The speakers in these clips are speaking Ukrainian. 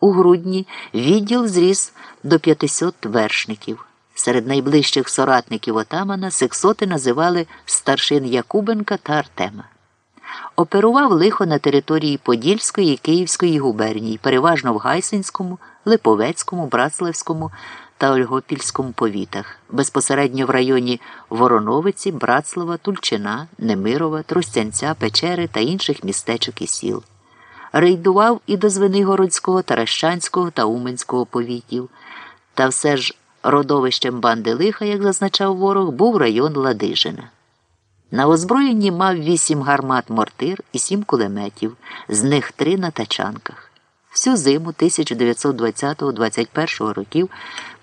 У грудні відділ зріс до 500 вершників. Серед найближчих соратників отамана сексоти називали старшин Якубенка та Артема. Оперував лихо на території Подільської і Київської губернії, переважно в Гайсинському, Липовецькому, Братславському та Ольгопільському повітах, безпосередньо в районі Вороновиці, Братслава, Тульчина, Немирова, Тростянця, Печери та інших містечок і сіл. Рейдував і до Звенигородського, Таращанського та Уменського повітів. Та все ж родовищем банди лиха, як зазначав ворог, був район Ладижина. На озброєнні мав вісім гармат мортир і сім кулеметів, з них три на тачанках. Всю зиму 1920-21 років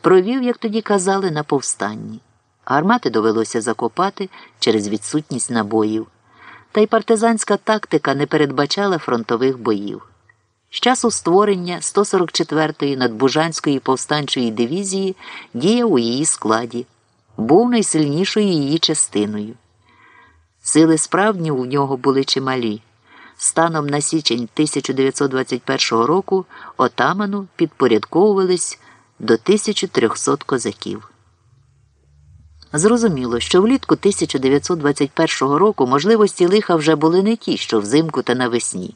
провів, як тоді казали, на повстанні. Гармати довелося закопати через відсутність набоїв. Та й партизанська тактика не передбачала фронтових боїв. З часу створення 144-ї надбужанської повстанчої дивізії діяв у її складі, був найсильнішою її частиною. Сили справді у нього були чималі. Станом на січень 1921 року отаману підпорядковувались до 1300 козаків. Зрозуміло, що влітку 1921 року можливості лиха вже були не ті, що взимку та навесні.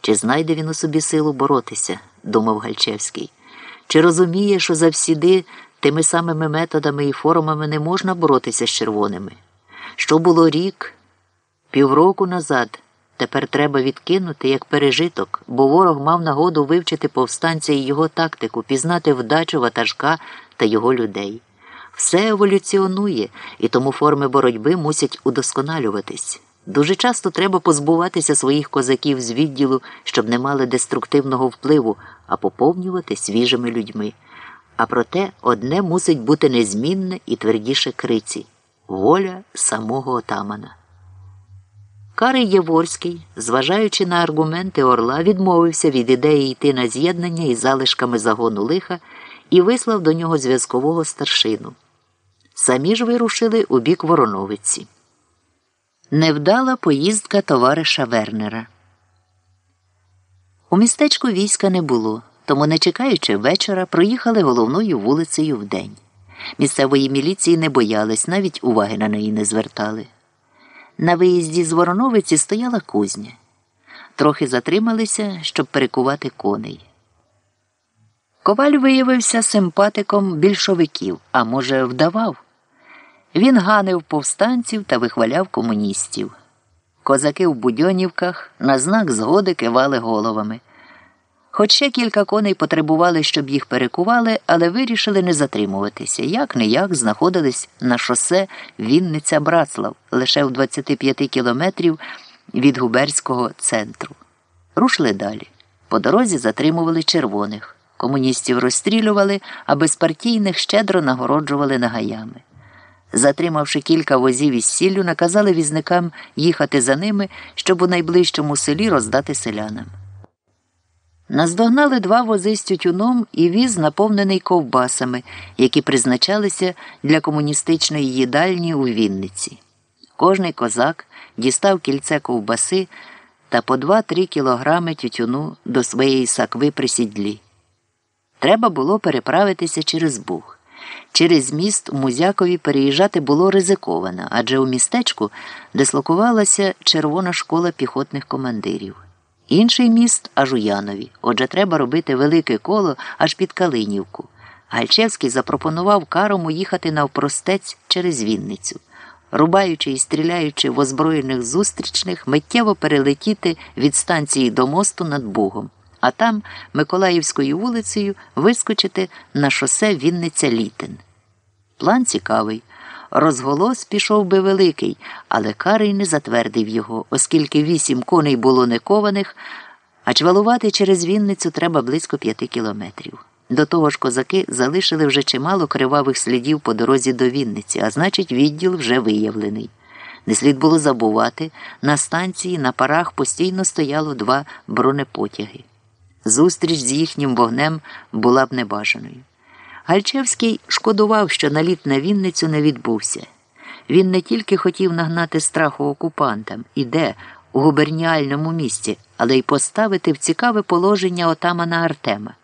Чи знайде він у собі силу боротися, думав Гальчевський, чи розуміє, що завсіди тими самими методами і формами не можна боротися з червоними? Що було рік, півроку назад, тепер треба відкинути як пережиток, бо ворог мав нагоду вивчити повстанця і його тактику, пізнати вдачу ватажка та його людей. Все еволюціонує, і тому форми боротьби мусять удосконалюватись. Дуже часто треба позбуватися своїх козаків з відділу, щоб не мали деструктивного впливу, а поповнювати свіжими людьми. А проте одне мусить бути незмінне і твердіше криці воля самого отамана. Карий Єворський, зважаючи на аргументи Орла, відмовився від ідеї йти на з'єднання із залишками загону лиха і вислав до нього зв'язкового старшину. Самі ж вирушили у бік Вороновиці. Невдала поїздка товариша Вернера. У містечку війська не було, тому, не чекаючи вечора, проїхали головною вулицею вдень. Місцевої міліції не боялись, навіть уваги на неї не звертали. На виїзді з Вороновиці стояла кузня. Трохи затрималися, щоб перекувати коней. Коваль виявився симпатиком більшовиків, а може, вдавав. Він ганив повстанців та вихваляв комуністів. Козаки в будьонівках на знак згоди кивали головами. Хоч ще кілька коней потребували, щоб їх перекували, але вирішили не затримуватися. Як не як знаходились на шосе Вінниця Братслав лише в 25 кілометрів від губерського центру. Рушили далі. По дорозі затримували червоних. Комуністів розстрілювали, а безпартійних щедро нагороджували нагаями. Затримавши кілька возів із сіллю, наказали візникам їхати за ними, щоб у найближчому селі роздати селянам. Наздогнали два вози з тютюном і віз, наповнений ковбасами, які призначалися для комуністичної їдальні у Вінниці. Кожний козак дістав кільце ковбаси та по 2-3 кілограми тютюну до своєї сакви при сідлі. Треба було переправитися через Буг. Через міст Музякові переїжджати було ризиковано, адже у містечку дислокувалася червона школа піхотних командирів. Інший міст аж у Янові. Отже, треба робити велике коло аж під Калинівку. Гальчевський запропонував карому їхати навпростець через Вінницю, рубаючи і стріляючи в озброєних зустрічних, миттєво перелетіти від станції до мосту над Бугом, а там Миколаївською вулицею вискочити на шосе Вінниця Літин. План цікавий. Розголос пішов би великий, але Карий не затвердив його, оскільки вісім коней було не кованих, а чвалувати через Вінницю треба близько п'яти кілометрів. До того ж, козаки залишили вже чимало кривавих слідів по дорозі до Вінниці, а значить, відділ вже виявлений. Не слід було забувати, на станції на парах постійно стояло два бронепотяги. Зустріч з їхнім вогнем була б небажаною. Гальчевський шкодував, що наліт на Вінницю не відбувся. Він не тільки хотів нагнати страху окупантам, і де у губерніальному місті, але й поставити в цікаве положення отамана Артема.